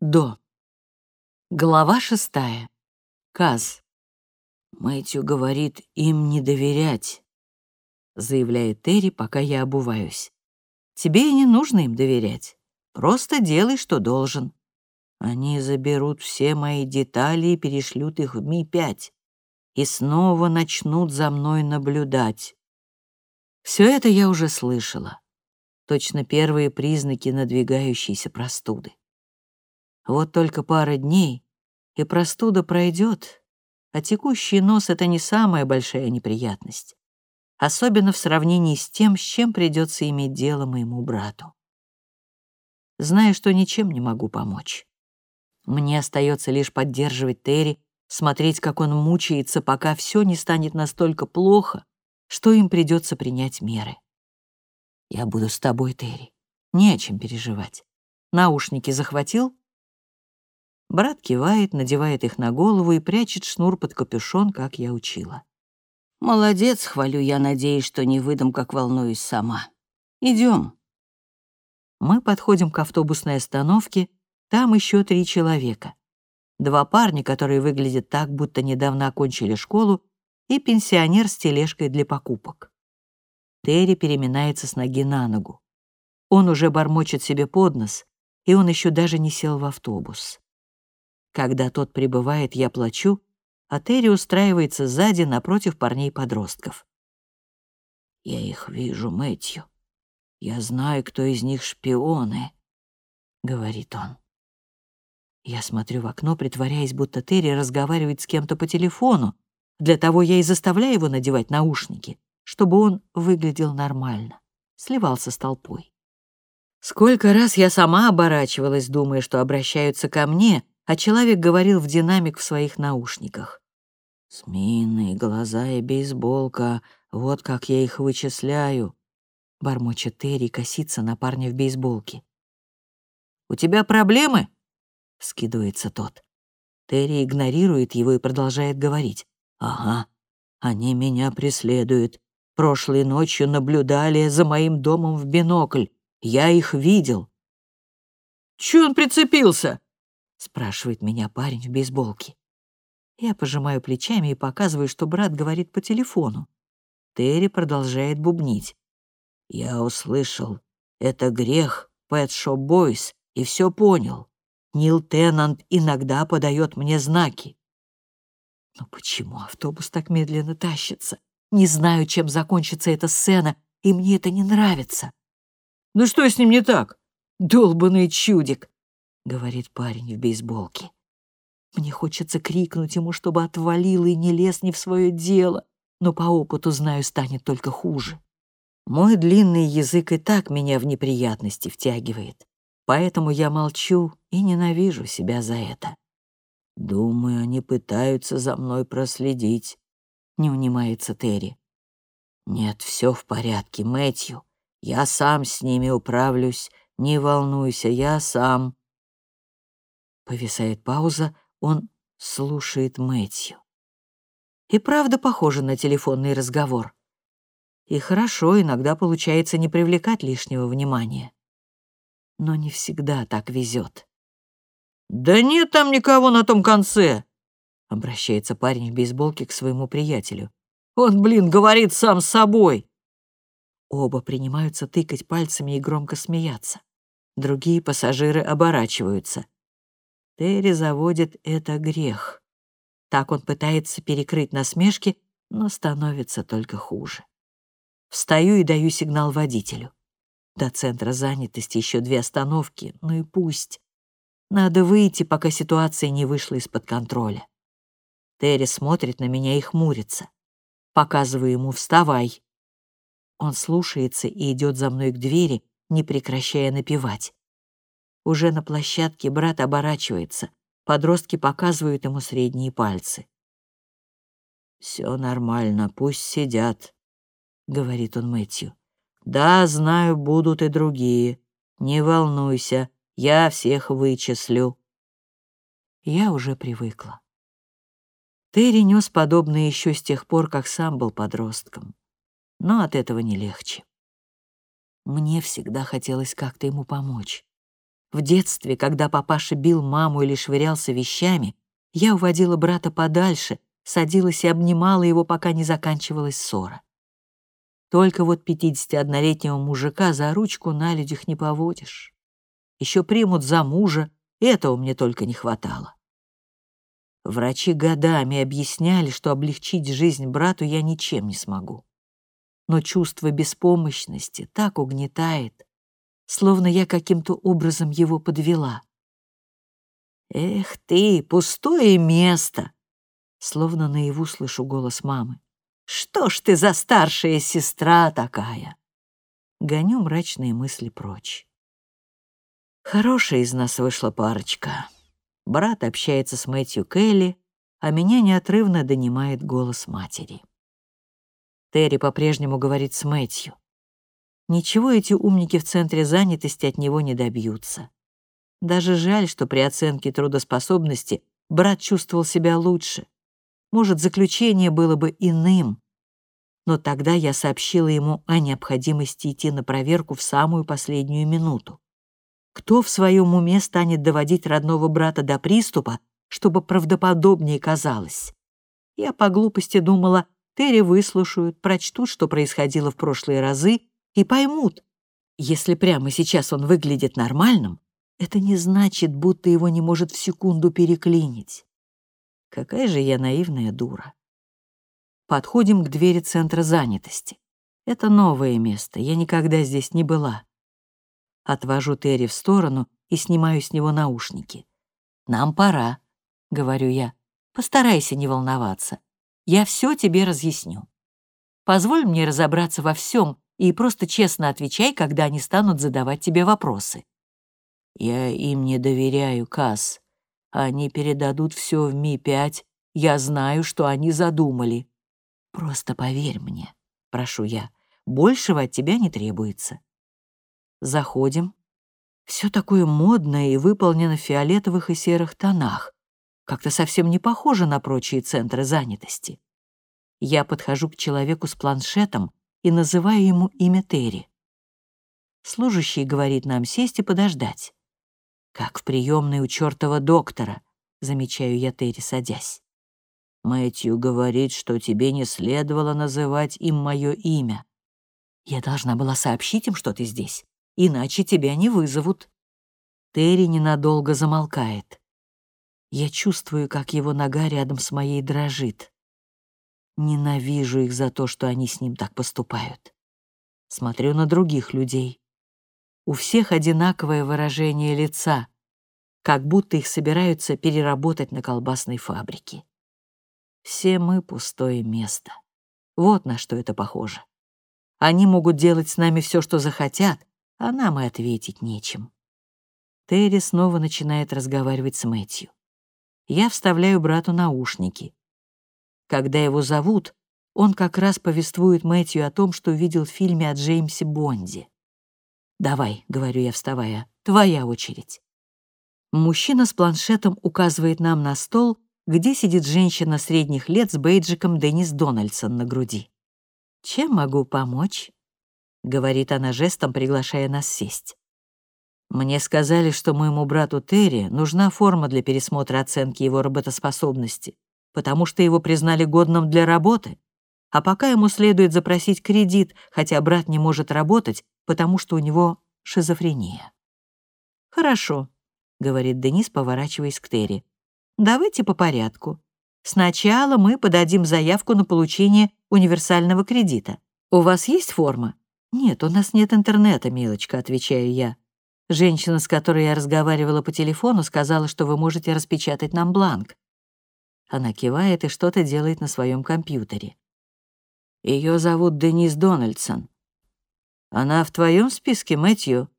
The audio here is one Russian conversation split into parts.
До. Глава шестая. Каз. Мэтью говорит им не доверять, заявляет Терри, пока я обуваюсь. Тебе и не нужно им доверять. Просто делай, что должен. Они заберут все мои детали и перешлют их в Ми-5. И снова начнут за мной наблюдать. Все это я уже слышала. Точно первые признаки надвигающейся простуды. Вот только пара дней, и простуда пройдет, а текущий нос — это не самая большая неприятность, особенно в сравнении с тем, с чем придется иметь дело моему брату. Знаю, что ничем не могу помочь. Мне остается лишь поддерживать Терри, смотреть, как он мучается, пока все не станет настолько плохо, что им придется принять меры. Я буду с тобой, Терри. Не о чем переживать. Наушники захватил? Брат кивает, надевает их на голову и прячет шнур под капюшон, как я учила. «Молодец, хвалю я, надеюсь, что не выдам, как волнуюсь сама. Идем. Мы подходим к автобусной остановке, там еще три человека. Два парня, которые выглядят так, будто недавно окончили школу, и пенсионер с тележкой для покупок. Терри переминается с ноги на ногу. Он уже бормочет себе под нос, и он еще даже не сел в автобус. Когда тот прибывает, я плачу, а Терри устраивается сзади напротив парней-подростков. «Я их вижу, Мэтью. Я знаю, кто из них шпионы», — говорит он. Я смотрю в окно, притворяясь, будто Терри разговаривает с кем-то по телефону. Для того я и заставляю его надевать наушники, чтобы он выглядел нормально, сливался с толпой. Сколько раз я сама оборачивалась, думая, что обращаются ко мне, а человек говорил в динамик в своих наушниках. «Змеиные глаза и бейсболка, вот как я их вычисляю», — бормочет Терри косится на парня в бейсболке. «У тебя проблемы?» — скидывается тот. Терри игнорирует его и продолжает говорить. «Ага, они меня преследуют. Прошлой ночью наблюдали за моим домом в бинокль. Я их видел». «Чё он прицепился?» — спрашивает меня парень в бейсболке. Я пожимаю плечами и показываю, что брат говорит по телефону. Терри продолжает бубнить. «Я услышал. Это грех, Pet Shop Boys, и все понял. Нил Теннант иногда подает мне знаки». Но почему автобус так медленно тащится? Не знаю, чем закончится эта сцена, и мне это не нравится. «Ну что с ним не так? Долбанный чудик!» Говорит парень в бейсболке. Мне хочется крикнуть ему, чтобы отвалил и не лез не в свое дело, но по опыту знаю, станет только хуже. Мой длинный язык и так меня в неприятности втягивает, поэтому я молчу и ненавижу себя за это. Думаю, они пытаются за мной проследить, не унимается Терри. Нет, все в порядке, Мэтью. Я сам с ними управлюсь, не волнуйся, я сам. Повисает пауза, он слушает Мэтью. И правда похоже на телефонный разговор. И хорошо, иногда получается не привлекать лишнего внимания. Но не всегда так везет. «Да нет там никого на том конце!» — обращается парень в бейсболке к своему приятелю. «Он, блин, говорит сам с собой!» Оба принимаются тыкать пальцами и громко смеяться. Другие пассажиры оборачиваются. Терри заводит это грех. Так он пытается перекрыть насмешки, но становится только хуже. Встаю и даю сигнал водителю. До центра занятости еще две остановки, ну и пусть. Надо выйти, пока ситуация не вышла из-под контроля. Терри смотрит на меня и хмурится. Показываю ему «вставай». Он слушается и идет за мной к двери, не прекращая напевать. Уже на площадке брат оборачивается. Подростки показывают ему средние пальцы. «Все нормально, пусть сидят», — говорит он Мэтью. «Да, знаю, будут и другие. Не волнуйся, я всех вычислю». Я уже привыкла. Терри нес подобное еще с тех пор, как сам был подростком. Но от этого не легче. Мне всегда хотелось как-то ему помочь В детстве, когда папаша бил маму или швырялся вещами, я уводила брата подальше, садилась и обнимала его, пока не заканчивалась ссора. Только вот 51-летнего мужика за ручку на людях не поводишь. Еще примут за мужа, этого мне только не хватало. Врачи годами объясняли, что облегчить жизнь брату я ничем не смогу. Но чувство беспомощности так угнетает, словно я каким-то образом его подвела. «Эх ты, пустое место!» Словно наяву слышу голос мамы. «Что ж ты за старшая сестра такая?» Гоню мрачные мысли прочь. Хорошая из нас вышла парочка. Брат общается с Мэтью Келли, а меня неотрывно донимает голос матери. Терри по-прежнему говорит с Мэтью. Ничего эти умники в центре занятости от него не добьются. Даже жаль, что при оценке трудоспособности брат чувствовал себя лучше. Может, заключение было бы иным. Но тогда я сообщила ему о необходимости идти на проверку в самую последнюю минуту. Кто в своем уме станет доводить родного брата до приступа, чтобы правдоподобнее казалось? Я по глупости думала, Терри выслушают, прочтут, что происходило в прошлые разы, и поймут. Если прямо сейчас он выглядит нормальным, это не значит, будто его не может в секунду переклинить. Какая же я наивная дура. Подходим к двери центра занятости. Это новое место, я никогда здесь не была. Отвожу Терри в сторону и снимаю с него наушники. «Нам пора», — говорю я. «Постарайся не волноваться. Я все тебе разъясню. Позволь мне разобраться во всем и просто честно отвечай, когда они станут задавать тебе вопросы». «Я им не доверяю, Касс. Они передадут все в Ми-5. Я знаю, что они задумали. Просто поверь мне, прошу я. Большего от тебя не требуется. Заходим. Все такое модное и выполнено в фиолетовых и серых тонах. Как-то совсем не похоже на прочие центры занятости. Я подхожу к человеку с планшетом и называю ему имя Терри. Служащий говорит нам сесть и подождать. Как в приемной у чертова доктора, замечаю я Терри, садясь. Мэтью говорит, что тебе не следовало называть им мое имя. Я должна была сообщить им, что ты здесь иначе тебя не вызовут». Терри ненадолго замолкает. Я чувствую, как его нога рядом с моей дрожит. Ненавижу их за то, что они с ним так поступают. Смотрю на других людей. У всех одинаковое выражение лица, как будто их собираются переработать на колбасной фабрике. Все мы — пустое место. Вот на что это похоже. Они могут делать с нами все, что захотят, а нам и ответить нечем. Терри снова начинает разговаривать с Мэтью. Я вставляю брату наушники. Когда его зовут, он как раз повествует Мэтью о том, что видел в фильме о Джеймсе Бонде. «Давай», — говорю я, вставая, — «твоя очередь». Мужчина с планшетом указывает нам на стол, где сидит женщина средних лет с бейджиком Деннис Дональдсон на груди. «Чем могу помочь?» — говорит она жестом, приглашая нас сесть. «Мне сказали, что моему брату Терри нужна форма для пересмотра оценки его работоспособности, потому что его признали годным для работы, а пока ему следует запросить кредит, хотя брат не может работать, потому что у него шизофрения». «Хорошо», — говорит Денис, поворачиваясь к Терри. «Давайте по порядку. Сначала мы подадим заявку на получение универсального кредита. У вас есть форма?» «Нет, у нас нет интернета, милочка», — отвечаю я. Женщина, с которой я разговаривала по телефону, сказала, что вы можете распечатать нам бланк. Она кивает и что-то делает на своем компьютере. Ее зовут Денис Дональдсон. Она в твоем списке, Мэтью?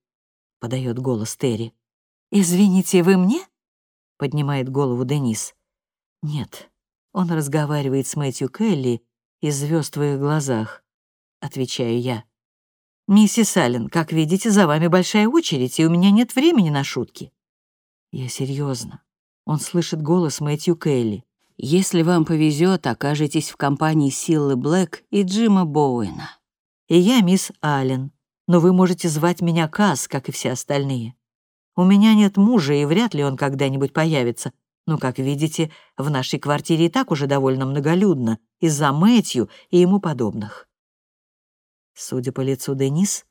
подает голос Терри. Извините, вы мне? поднимает голову Денис. Нет, он разговаривает с Мэтью Келли из звезд в твоих глазах, отвечаю я. «Миссис Аллен, как видите, за вами большая очередь, и у меня нет времени на шутки». «Я серьезно. Он слышит голос Мэтью Келли. «Если вам повезет, окажетесь в компании Силлы Блэк и Джима Боуэна. И я мисс Аллен, но вы можете звать меня Касс, как и все остальные. У меня нет мужа, и вряд ли он когда-нибудь появится. Но, как видите, в нашей квартире и так уже довольно многолюдно из-за Мэтью и ему подобных. Судя по лицу Денис,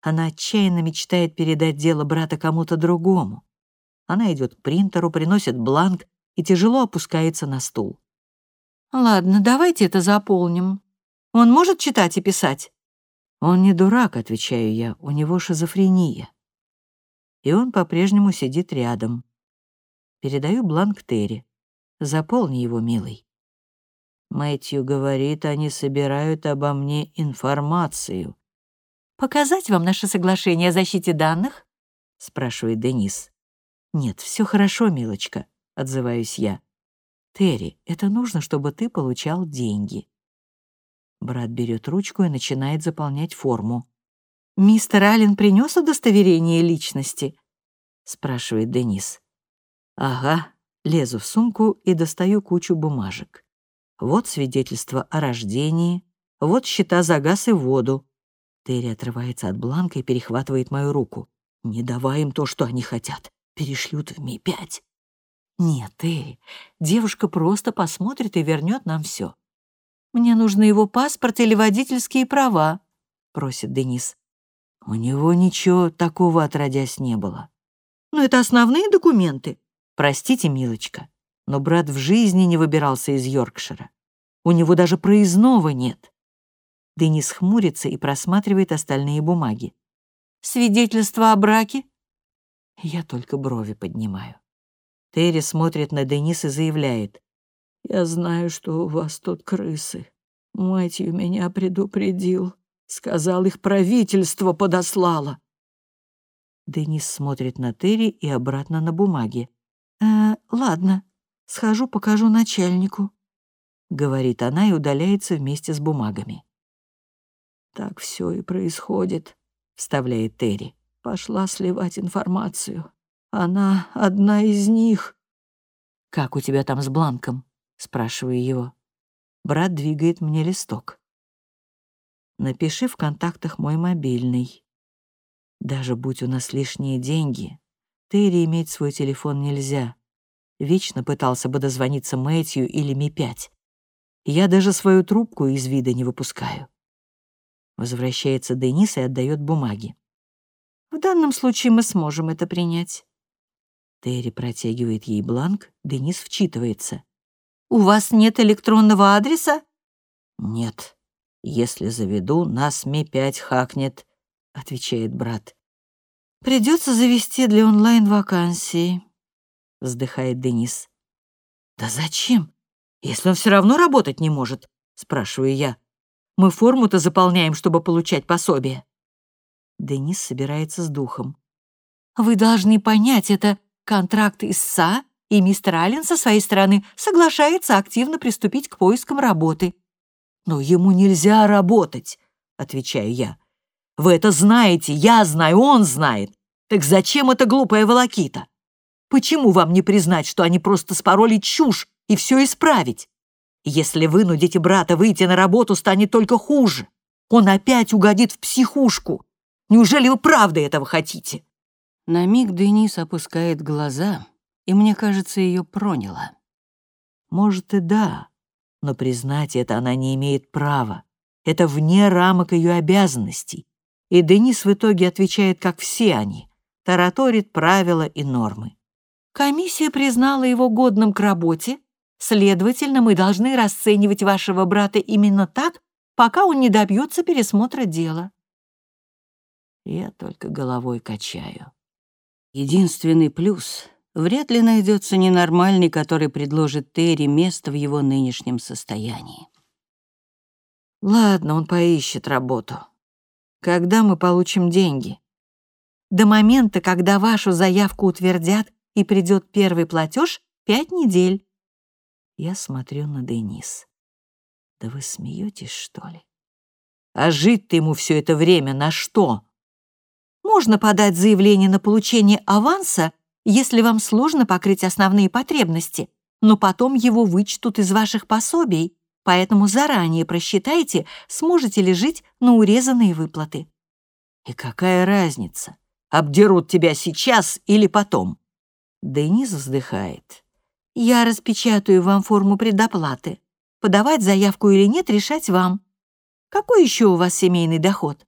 она отчаянно мечтает передать дело брата кому-то другому. Она идет к принтеру, приносит бланк и тяжело опускается на стул. «Ладно, давайте это заполним. Он может читать и писать?» «Он не дурак», — отвечаю я, — «у него шизофрения». И он по-прежнему сидит рядом. Передаю бланк Терри. Заполни его, милый. Мэтью говорит, они собирают обо мне информацию. «Показать вам наше соглашение о защите данных?» — спрашивает Денис. «Нет, все хорошо, милочка», — отзываюсь я. «Терри, это нужно, чтобы ты получал деньги». Брат берет ручку и начинает заполнять форму. «Мистер Аллен принес удостоверение личности?» — спрашивает Денис. «Ага». Лезу в сумку и достаю кучу бумажек. Вот свидетельство о рождении, вот счета за газ и воду. Терри отрывается от бланка и перехватывает мою руку. «Не давай им то, что они хотят. Перешлют в Ми-5». «Нет, Терри, девушка просто посмотрит и вернет нам все. «Мне нужны его паспорт или водительские права», — просит Денис. У него ничего такого отродясь не было. «Но это основные документы». «Простите, милочка, но брат в жизни не выбирался из Йоркшира. У него даже проездного нет». Денис хмурится и просматривает остальные бумаги. «Свидетельство о браке?» Я только брови поднимаю. Терри смотрит на Денис и заявляет. Я знаю, что у вас тут крысы. Мэтью меня предупредил. Сказал, их правительство подослало. Денис смотрит на Терри и обратно на бумаги. «Э, ладно, схожу, покажу начальнику», — говорит она и удаляется вместе с бумагами. «Так все и происходит», — вставляет Терри. «Пошла сливать информацию. Она одна из них». «Как у тебя там с бланком?» — спрашиваю его. Брат двигает мне листок. Напиши в контактах мой мобильный. Даже будь у нас лишние деньги, Терри иметь свой телефон нельзя. Вечно пытался бы дозвониться Мэтью или Ми-5. Я даже свою трубку из вида не выпускаю. Возвращается Денис и отдает бумаги. В данном случае мы сможем это принять. Терри протягивает ей бланк, Денис вчитывается. У вас нет электронного адреса? Нет. Если заведу, нас Ми-5 хакнет, отвечает брат. Придется завести для онлайн-вакансии, вздыхает Денис. Да зачем? Если он все равно работать не может, спрашиваю я. Мы форму-то заполняем, чтобы получать пособие. Денис собирается с духом. Вы должны понять, это контракт из СА и мистер Аллен со своей стороны соглашается активно приступить к поискам работы. «Но ему нельзя работать», — отвечаю я. «Вы это знаете, я знаю, он знает. Так зачем эта глупая волокита? Почему вам не признать, что они просто спороли чушь и все исправить? Если вынудите брата выйти на работу, станет только хуже. Он опять угодит в психушку. Неужели вы правда этого хотите?» На миг Денис опускает глаза, и мне кажется, ее проняло. Может и да, но признать это она не имеет права. Это вне рамок ее обязанностей. И Денис в итоге отвечает, как все они, тараторит правила и нормы. Комиссия признала его годным к работе, следовательно, мы должны расценивать вашего брата именно так, пока он не добьется пересмотра дела. Я только головой качаю. Единственный плюс Вряд ли найдется ненормальный, который предложит Терри место в его нынешнем состоянии. Ладно, он поищет работу. Когда мы получим деньги? До момента, когда вашу заявку утвердят и придет первый платеж, пять недель. Я смотрю на Денис. Да вы смеетесь, что ли? А жить-то ему все это время на что? Можно подать заявление на получение аванса если вам сложно покрыть основные потребности, но потом его вычтут из ваших пособий, поэтому заранее просчитайте, сможете ли жить на урезанные выплаты. И какая разница? Обдерут тебя сейчас или потом». Денис вздыхает. «Я распечатаю вам форму предоплаты. Подавать заявку или нет, решать вам. Какой еще у вас семейный доход?»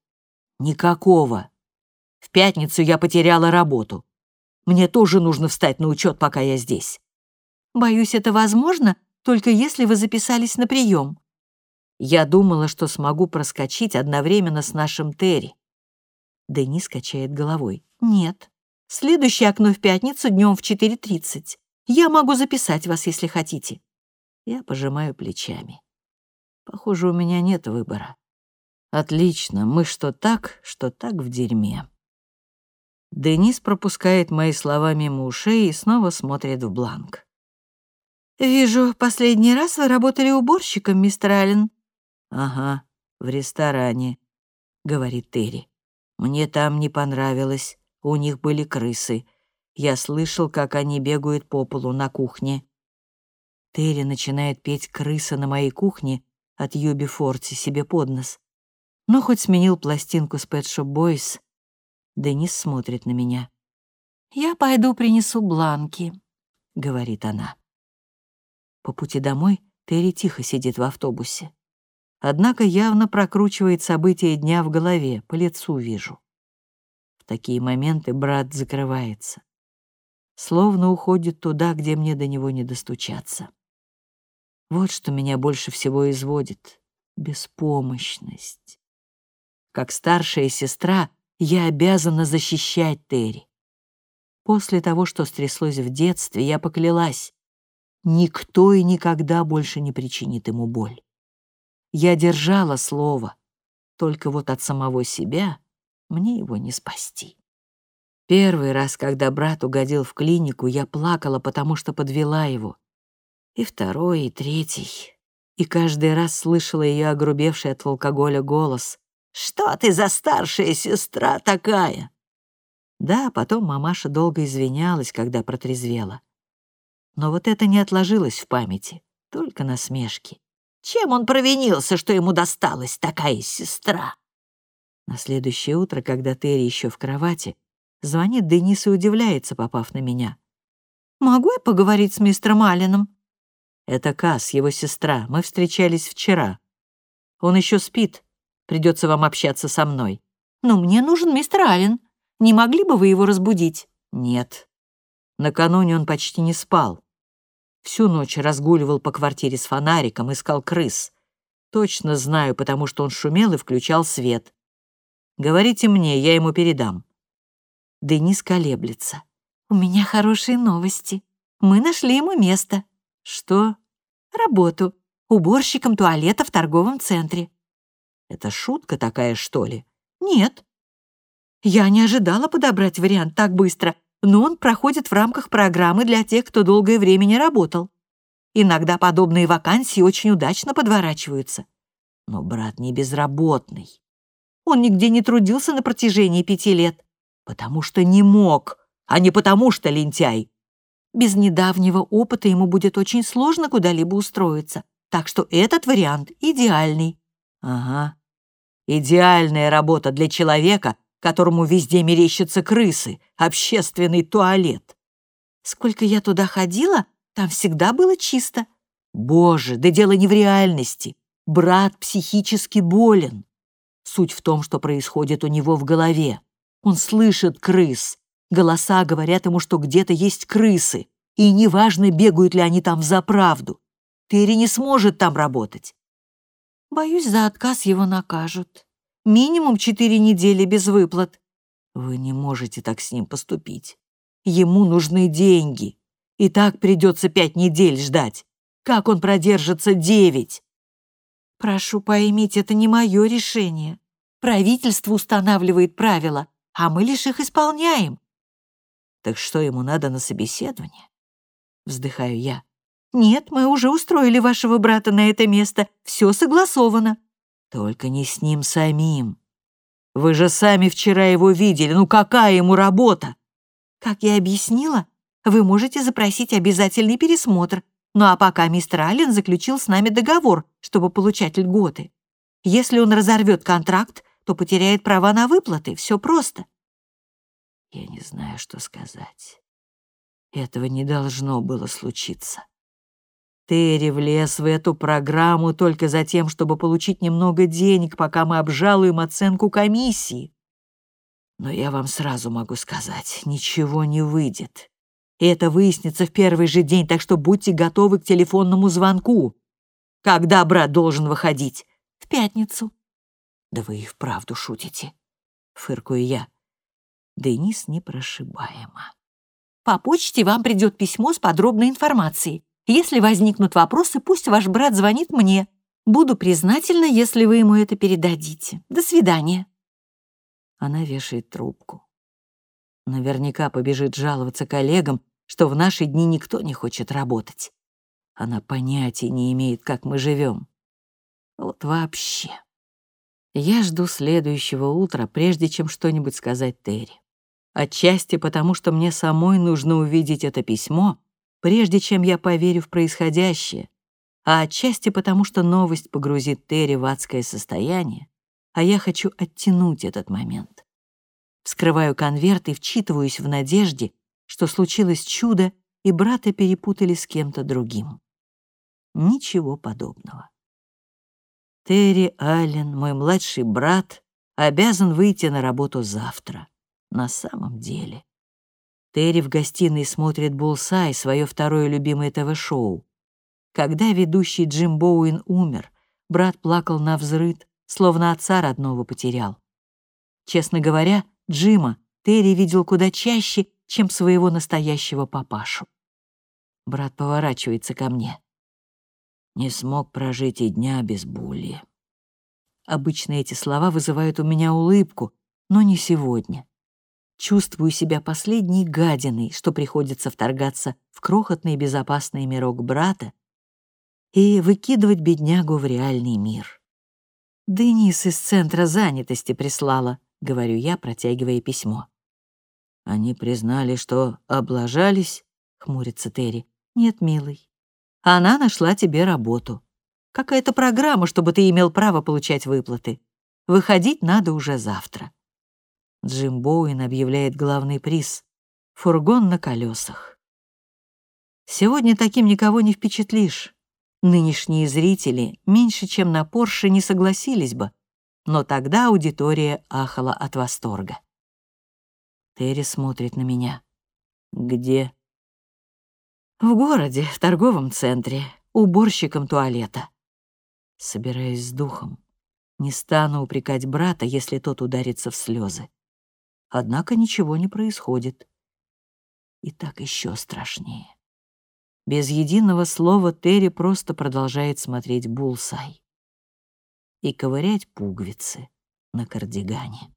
«Никакого. В пятницу я потеряла работу. Мне тоже нужно встать на учет, пока я здесь». «Боюсь, это возможно, только если вы записались на прием». Я думала, что смогу проскочить одновременно с нашим Терри. Денис качает головой. «Нет. Следующее окно в пятницу днем в 4.30. Я могу записать вас, если хотите». Я пожимаю плечами. Похоже, у меня нет выбора. Отлично, мы что так, что так в дерьме. Денис пропускает мои слова мимо ушей и снова смотрит в бланк. «Вижу, последний раз вы работали уборщиком, мистер Аллен». «Ага, в ресторане», — говорит Терри. «Мне там не понравилось, у них были крысы. Я слышал, как они бегают по полу на кухне. Терри начинает петь «Крыса на моей кухне» от Юби Форти себе под нос. Но хоть сменил пластинку с Pet Shop Boys, Денис смотрит на меня. «Я пойду принесу бланки», — говорит она. По пути домой Терри тихо сидит в автобусе. Однако явно прокручивает события дня в голове, по лицу вижу. В такие моменты брат закрывается. Словно уходит туда, где мне до него не достучаться. Вот что меня больше всего изводит — беспомощность. Как старшая сестра я обязана защищать Терри. После того, что стряслось в детстве, я поклялась, никто и никогда больше не причинит ему боль. Я держала слово, только вот от самого себя мне его не спасти. Первый раз, когда брат угодил в клинику, я плакала, потому что подвела его и второй, и третий. И каждый раз слышала ее огрубевший от алкоголя голос. «Что ты за старшая сестра такая?» Да, потом мамаша долго извинялась, когда протрезвела. Но вот это не отложилось в памяти, только насмешки. Чем он провинился, что ему досталась такая сестра? На следующее утро, когда Терри еще в кровати, звонит Денис и удивляется, попав на меня. «Могу я поговорить с мистером Алленом?» Это Кас, его сестра. Мы встречались вчера. Он еще спит. Придется вам общаться со мной. Но мне нужен мистер Аллен. Не могли бы вы его разбудить? Нет. Накануне он почти не спал. Всю ночь разгуливал по квартире с фонариком, искал крыс. Точно знаю, потому что он шумел и включал свет. Говорите мне, я ему передам. Денис колеблется. У меня хорошие новости. Мы нашли ему место. «Что?» «Работу. Уборщиком туалета в торговом центре». «Это шутка такая, что ли?» «Нет». Я не ожидала подобрать вариант так быстро, но он проходит в рамках программы для тех, кто долгое время не работал. Иногда подобные вакансии очень удачно подворачиваются. Но брат не безработный. Он нигде не трудился на протяжении пяти лет. Потому что не мог, а не потому что лентяй. Без недавнего опыта ему будет очень сложно куда-либо устроиться, так что этот вариант идеальный. Ага. Идеальная работа для человека, которому везде мерещатся крысы, общественный туалет. Сколько я туда ходила, там всегда было чисто. Боже, да дело не в реальности. Брат психически болен. Суть в том, что происходит у него в голове. Он слышит крыс, Голоса говорят ему, что где-то есть крысы, и неважно, бегают ли они там за правду. Терри не сможет там работать. Боюсь, за отказ его накажут. Минимум четыре недели без выплат. Вы не можете так с ним поступить. Ему нужны деньги. И так придется пять недель ждать. Как он продержится девять? Прошу поймите, это не мое решение. Правительство устанавливает правила, а мы лишь их исполняем. Так что ему надо на собеседование? Вздыхаю я. Нет, мы уже устроили вашего брата на это место. Все согласовано. Только не с ним самим. Вы же сами вчера его видели. Ну какая ему работа? Как я объяснила, вы можете запросить обязательный пересмотр. Ну а пока мистер Аллен заключил с нами договор, чтобы получать льготы. Если он разорвет контракт, то потеряет права на выплаты. Все просто. Я не знаю, что сказать. Этого не должно было случиться. Терри влез в эту программу только за тем, чтобы получить немного денег, пока мы обжалуем оценку комиссии. Но я вам сразу могу сказать, ничего не выйдет. И это выяснится в первый же день, так что будьте готовы к телефонному звонку. Когда брат должен выходить? В пятницу. Да вы и вправду шутите, фыркую я. Денис непрошибаема. По почте вам придет письмо с подробной информацией. Если возникнут вопросы, пусть ваш брат звонит мне. Буду признательна, если вы ему это передадите. До свидания. Она вешает трубку. Наверняка побежит жаловаться коллегам, что в наши дни никто не хочет работать. Она понятия не имеет, как мы живем. Вот вообще. Я жду следующего утра, прежде чем что-нибудь сказать Терри. Отчасти потому, что мне самой нужно увидеть это письмо, прежде чем я поверю в происходящее, а отчасти потому, что новость погрузит Терри в адское состояние, а я хочу оттянуть этот момент. Вскрываю конверт и вчитываюсь в надежде, что случилось чудо, и брата перепутали с кем-то другим. Ничего подобного. Терри Аллен, мой младший брат, обязан выйти на работу завтра. На самом деле. Терри в гостиной смотрит «Булсай», свое второе любимое ТВ-шоу. Когда ведущий Джим Боуин умер, брат плакал на взрыд, словно отца родного потерял. Честно говоря, Джима Терри видел куда чаще, чем своего настоящего папашу. Брат поворачивается ко мне. Не смог прожить и дня без Булли. Обычно эти слова вызывают у меня улыбку, но не сегодня. Чувствую себя последней гадиной, что приходится вторгаться в крохотный безопасный мирок брата и выкидывать беднягу в реальный мир. «Денис из центра занятости прислала», — говорю я, протягивая письмо. «Они признали, что облажались?» — хмурится Терри. «Нет, милый. Она нашла тебе работу. Какая-то программа, чтобы ты имел право получать выплаты. Выходить надо уже завтра». Джим Боуин объявляет главный приз — фургон на колесах. Сегодня таким никого не впечатлишь. Нынешние зрители меньше, чем на Порше, не согласились бы, но тогда аудитория ахала от восторга. Терри смотрит на меня. «Где?» «В городе, в торговом центре, уборщиком туалета». Собираюсь с духом. Не стану упрекать брата, если тот ударится в слезы. Однако ничего не происходит. И так еще страшнее. Без единого слова Терри просто продолжает смотреть Булсай и ковырять пуговицы на кардигане.